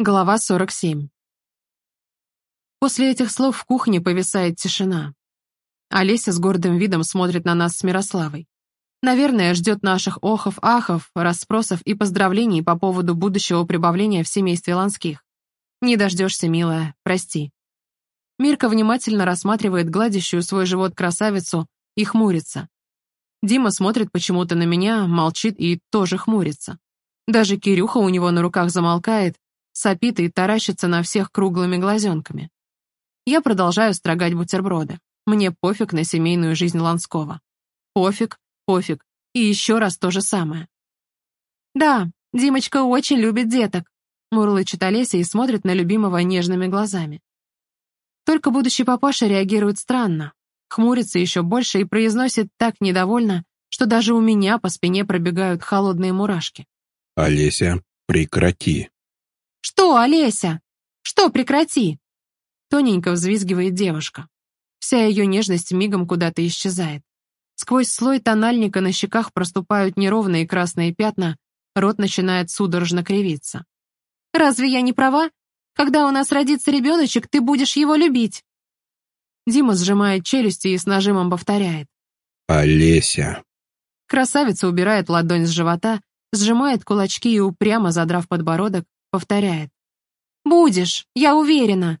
Глава 47. После этих слов в кухне повисает тишина. Олеся с гордым видом смотрит на нас с Мирославой. Наверное, ждет наших охов-ахов, расспросов и поздравлений по поводу будущего прибавления в семействе Ланских. Не дождешься, милая, прости. Мирка внимательно рассматривает гладящую свой живот красавицу и хмурится. Дима смотрит почему-то на меня, молчит и тоже хмурится. Даже Кирюха у него на руках замолкает, сопит и таращится на всех круглыми глазенками. Я продолжаю строгать бутерброды. Мне пофиг на семейную жизнь Ланского. Пофиг, пофиг. И еще раз то же самое. «Да, Димочка очень любит деток», — мурлычет Олеся и смотрит на любимого нежными глазами. Только будущий папаша реагирует странно, хмурится еще больше и произносит так недовольно, что даже у меня по спине пробегают холодные мурашки. «Олеся, прекрати!» «Что, Олеся? Что, прекрати?» Тоненько взвизгивает девушка. Вся ее нежность мигом куда-то исчезает. Сквозь слой тональника на щеках проступают неровные красные пятна, рот начинает судорожно кривиться. «Разве я не права? Когда у нас родится ребеночек, ты будешь его любить!» Дима сжимает челюсти и с нажимом повторяет. «Олеся!» Красавица убирает ладонь с живота, сжимает кулачки и, упрямо задрав подбородок, повторяет. «Будешь, я уверена!»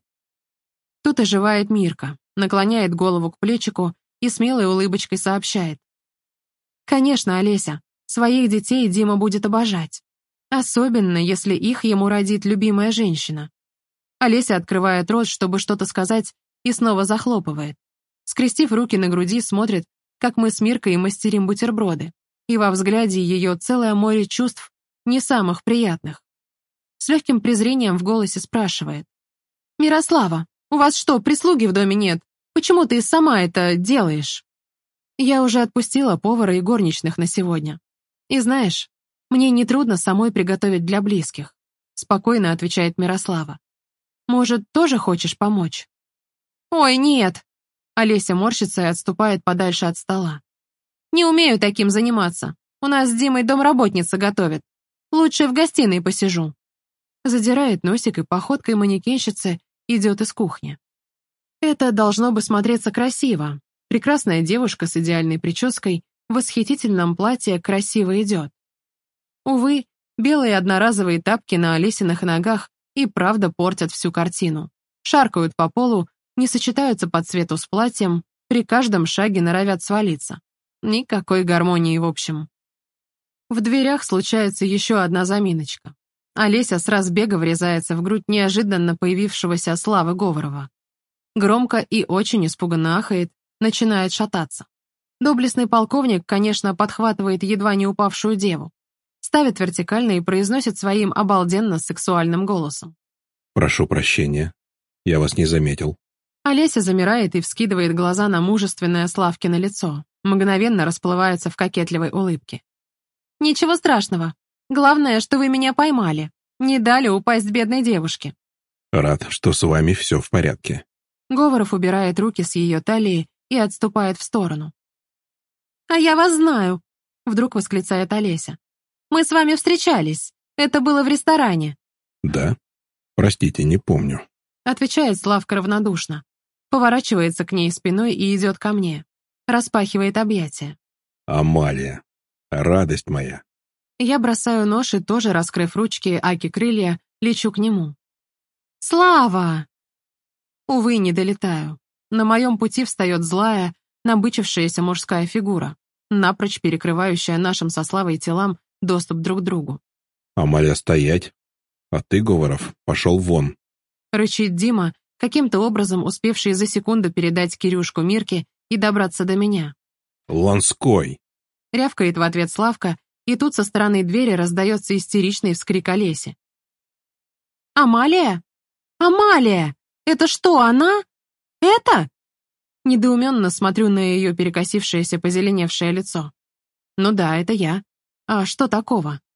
Тут оживает Мирка, наклоняет голову к плечику и смелой улыбочкой сообщает. «Конечно, Олеся, своих детей Дима будет обожать. Особенно, если их ему родит любимая женщина». Олеся открывает рот, чтобы что-то сказать, и снова захлопывает. Скрестив руки на груди, смотрит, как мы с Миркой мастерим бутерброды, и во взгляде ее целое море чувств, не самых приятных. С легким презрением в голосе спрашивает. «Мирослава, у вас что, прислуги в доме нет? Почему ты сама это делаешь?» Я уже отпустила повара и горничных на сегодня. И знаешь, мне нетрудно самой приготовить для близких, спокойно отвечает Мирослава. Может, тоже хочешь помочь? Ой, нет. Олеся морщится и отступает подальше от стола. Не умею таким заниматься. У нас с Димой домработница готовит. Лучше в гостиной посижу задирает носик и походкой манекенщицы идет из кухни. Это должно бы смотреться красиво. Прекрасная девушка с идеальной прической в восхитительном платье красиво идет. Увы, белые одноразовые тапки на Олесиных ногах и правда портят всю картину. Шаркают по полу, не сочетаются по цвету с платьем, при каждом шаге норовят свалиться. Никакой гармонии в общем. В дверях случается еще одна заминочка. Олеся с разбега врезается в грудь неожиданно появившегося Славы Говорова. Громко и очень испуганно ахает, начинает шататься. Доблестный полковник, конечно, подхватывает едва не упавшую деву, ставит вертикально и произносит своим обалденно сексуальным голосом. «Прошу прощения, я вас не заметил». Олеся замирает и вскидывает глаза на мужественное Славкино лицо, мгновенно расплывается в кокетливой улыбке. «Ничего страшного, Главное, что вы меня поймали. Не дали упасть бедной девушке». «Рад, что с вами все в порядке». Говоров убирает руки с ее талии и отступает в сторону. «А я вас знаю», — вдруг восклицает Олеся. «Мы с вами встречались. Это было в ресторане». «Да? Простите, не помню», — отвечает Славка равнодушно. Поворачивается к ней спиной и идет ко мне. Распахивает объятия. «Амалия, радость моя, я бросаю нож и тоже, раскрыв ручки Аки крылья, лечу к нему. «Слава!» Увы, не долетаю. На моем пути встает злая, набычившаяся мужская фигура, напрочь перекрывающая нашим со Славой телам доступ друг к другу. «Амалия, стоять! А ты, Говоров, пошел вон!» Рычит Дима, каким-то образом успевший за секунду передать Кирюшку Мирке и добраться до меня. «Ланской!» Рявкает в ответ Славка и тут со стороны двери раздается истеричный вскрик Олеси. «Амалия? Амалия! Это что, она? Это?» Недоуменно смотрю на ее перекосившееся позеленевшее лицо. «Ну да, это я. А что такого?